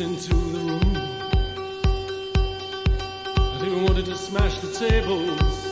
Into the room. And he wanted to smash the tables.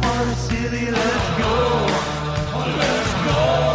For the city? Let's go, let's go,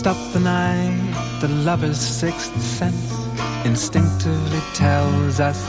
stop the night, the lover's sixth sense instinctively tells us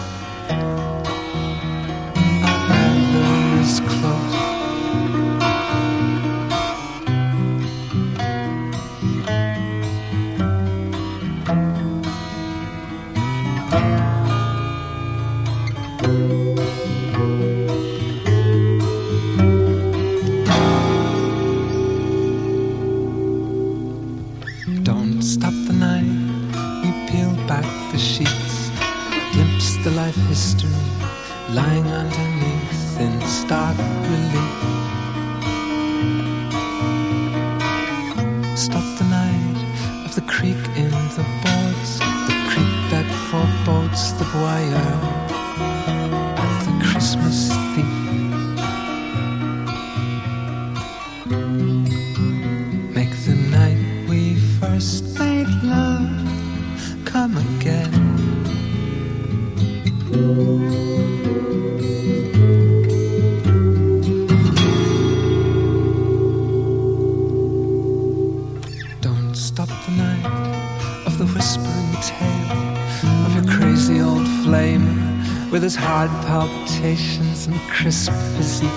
heart palpitations and crisp physique.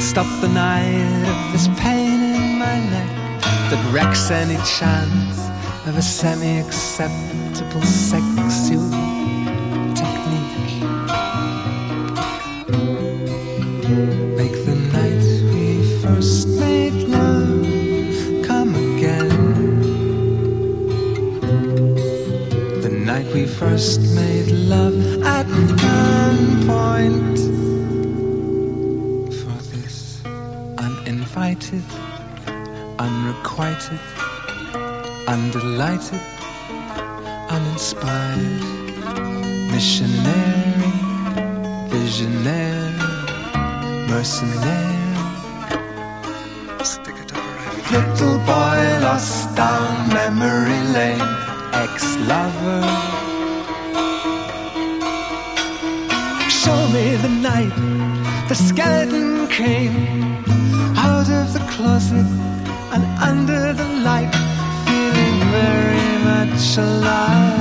Stop the night of this pain in my neck that wrecks any chance of a semi-acceptable sex we first made love at gunpoint. For this uninvited, unrequited, undelighted, uninspired, missionary, visionary, mercenary. Little boy lost down memory lane, ex-lover. The skeleton came out of the closet and under the light, feeling very much alive.